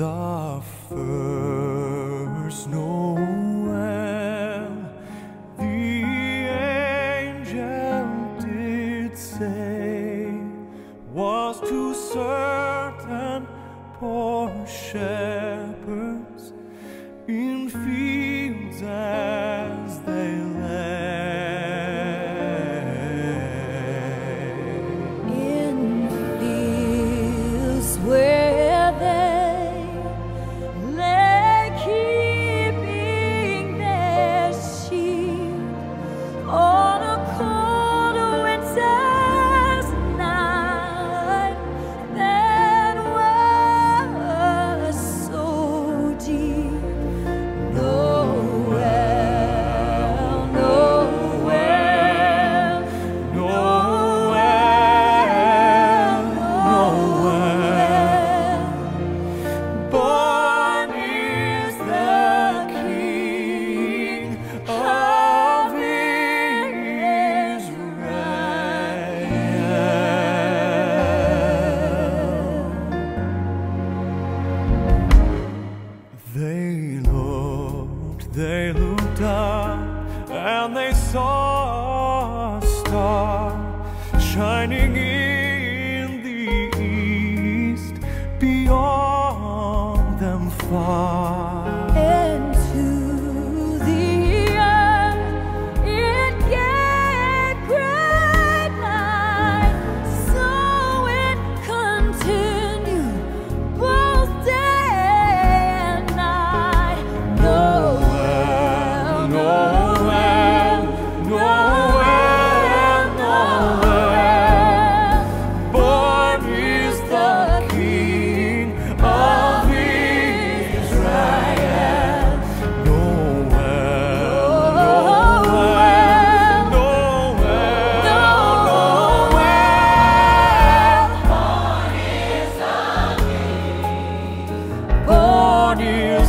the first Noel, the angel did say, was to certain poor shepherds in fields and They looked up and they saw a star shining You.